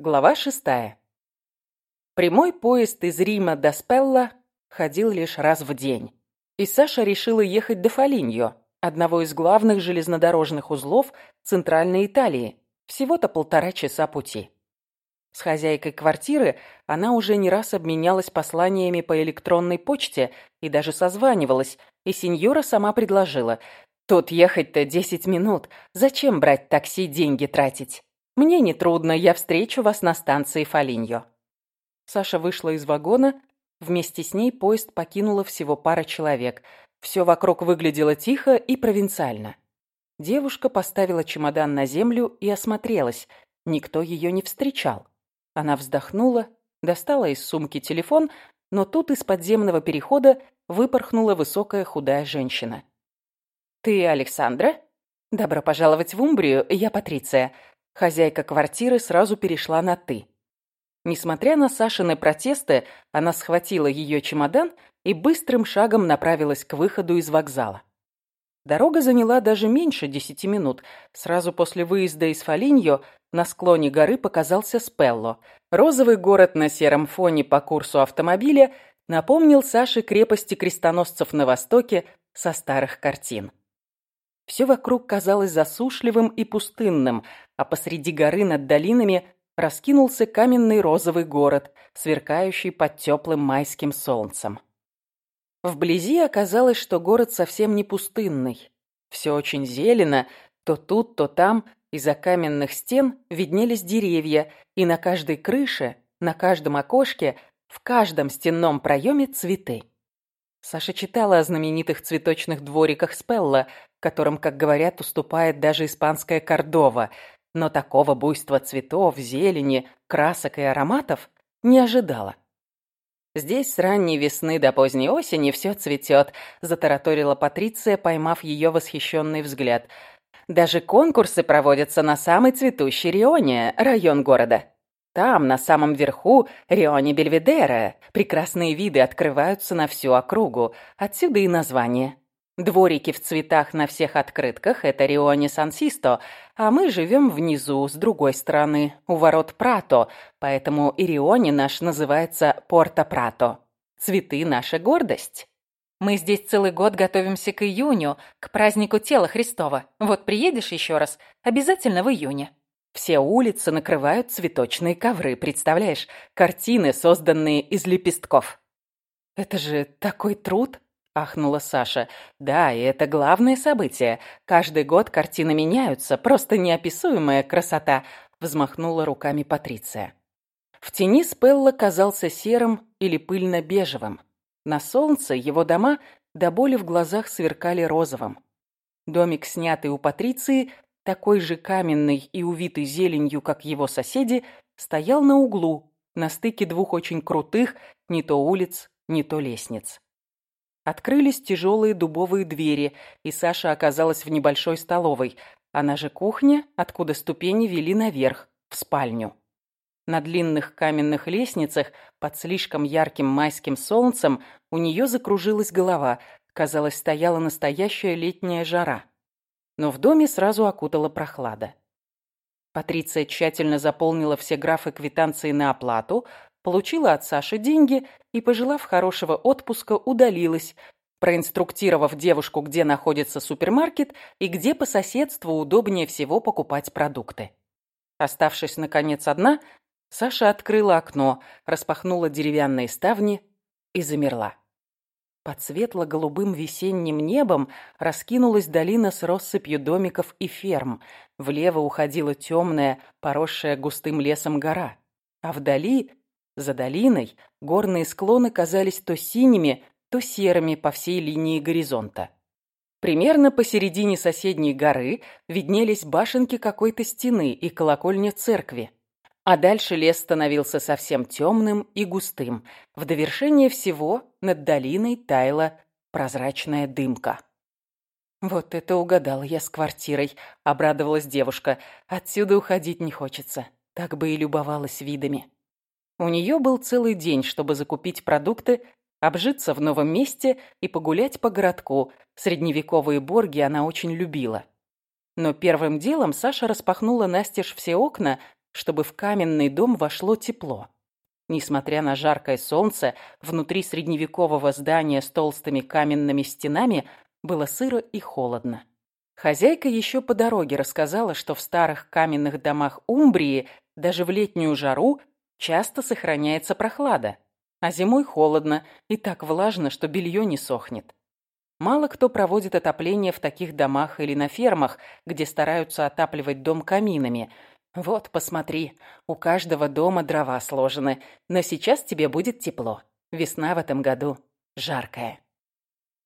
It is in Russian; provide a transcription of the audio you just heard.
Глава шестая. Прямой поезд из Рима до Спелла ходил лишь раз в день. И Саша решила ехать до Фолиньо, одного из главных железнодорожных узлов Центральной Италии, всего-то полтора часа пути. С хозяйкой квартиры она уже не раз обменялась посланиями по электронной почте и даже созванивалась, и сеньора сама предложила «Тут ехать-то десять минут, зачем брать такси, деньги тратить?» «Мне нетрудно, я встречу вас на станции Фолиньо». Саша вышла из вагона, вместе с ней поезд покинула всего пара человек. Все вокруг выглядело тихо и провинциально. Девушка поставила чемодан на землю и осмотрелась. Никто ее не встречал. Она вздохнула, достала из сумки телефон, но тут из подземного перехода выпорхнула высокая худая женщина. «Ты Александра? Добро пожаловать в Умбрию, я Патриция. Хозяйка квартиры сразу перешла на «ты». Несмотря на Сашины протесты, она схватила ее чемодан и быстрым шагом направилась к выходу из вокзала. Дорога заняла даже меньше десяти минут. Сразу после выезда из Фолиньо на склоне горы показался Спелло. Розовый город на сером фоне по курсу автомобиля напомнил Саше крепости крестоносцев на востоке со старых картин. Все вокруг казалось засушливым и пустынным, а посреди горы над долинами раскинулся каменный розовый город, сверкающий под теплым майским солнцем. Вблизи оказалось, что город совсем не пустынный. Все очень зелено, то тут, то там из-за каменных стен виднелись деревья, и на каждой крыше, на каждом окошке, в каждом стенном проеме цветы. Саша читала о знаменитых цветочных двориках Спелла, которым, как говорят, уступает даже испанская Кордова, но такого буйства цветов, зелени, красок и ароматов не ожидала. «Здесь с ранней весны до поздней осени все цветет», – затараторила Патриция, поймав ее восхищенный взгляд. «Даже конкурсы проводятся на самый цветущий Рионе, район города. Там, на самом верху, Рионе Бельведера, прекрасные виды открываются на всю округу, отсюда и название. Дворики в цветах на всех открытках – это Рионе Сан-Систо, а мы живем внизу, с другой стороны, у ворот Прато, поэтому и Рионе наш называется Порто-Прато. Цветы – наша гордость. Мы здесь целый год готовимся к июню, к празднику Тела Христова. Вот приедешь еще раз, обязательно в июне. Все улицы накрывают цветочные ковры, представляешь? Картины, созданные из лепестков. Это же такой труд ахнула Саша. «Да, и это главное событие. Каждый год картины меняются, просто неописуемая красота», — взмахнула руками Патриция. В тени Спелла казался серым или пыльно-бежевым. На солнце его дома до боли в глазах сверкали розовым. Домик, снятый у Патриции, такой же каменный и увитый зеленью, как его соседи, стоял на углу, на стыке двух очень крутых, не то улиц, не то лестниц. Открылись тяжелые дубовые двери, и Саша оказалась в небольшой столовой. Она же кухня, откуда ступени вели наверх, в спальню. На длинных каменных лестницах, под слишком ярким майским солнцем, у нее закружилась голова. Казалось, стояла настоящая летняя жара. Но в доме сразу окутала прохлада. Патриция тщательно заполнила все графы квитанции на оплату, получила от Саши деньги и, пожелав хорошего отпуска, удалилась, проинструктировав девушку, где находится супермаркет и где по соседству удобнее всего покупать продукты. Оставшись, наконец, одна, Саша открыла окно, распахнула деревянные ставни и замерла. Под светло-голубым весенним небом раскинулась долина с россыпью домиков и ферм. Влево уходила темная, поросшая густым лесом гора. А вдали за долиной горные склоны казались то синими, то серыми по всей линии горизонта. Примерно посередине соседней горы виднелись башенки какой-то стены и колокольня церкви. А дальше лес становился совсем темным и густым. В довершение всего над долиной таяла прозрачная дымка. «Вот это угадала я с квартирой», — обрадовалась девушка. «Отсюда уходить не хочется. Так бы и любовалась видами». У нее был целый день, чтобы закупить продукты, обжиться в новом месте и погулять по городку. Средневековые борги она очень любила. Но первым делом Саша распахнула настежь все окна, чтобы в каменный дом вошло тепло. Несмотря на жаркое солнце, внутри средневекового здания с толстыми каменными стенами было сыро и холодно. Хозяйка еще по дороге рассказала, что в старых каменных домах Умбрии даже в летнюю жару часто сохраняется прохлада, а зимой холодно и так влажно, что белье не сохнет. Мало кто проводит отопление в таких домах или на фермах, где стараются отапливать дом каминами. Вот, посмотри, у каждого дома дрова сложены, но сейчас тебе будет тепло. Весна в этом году жаркая.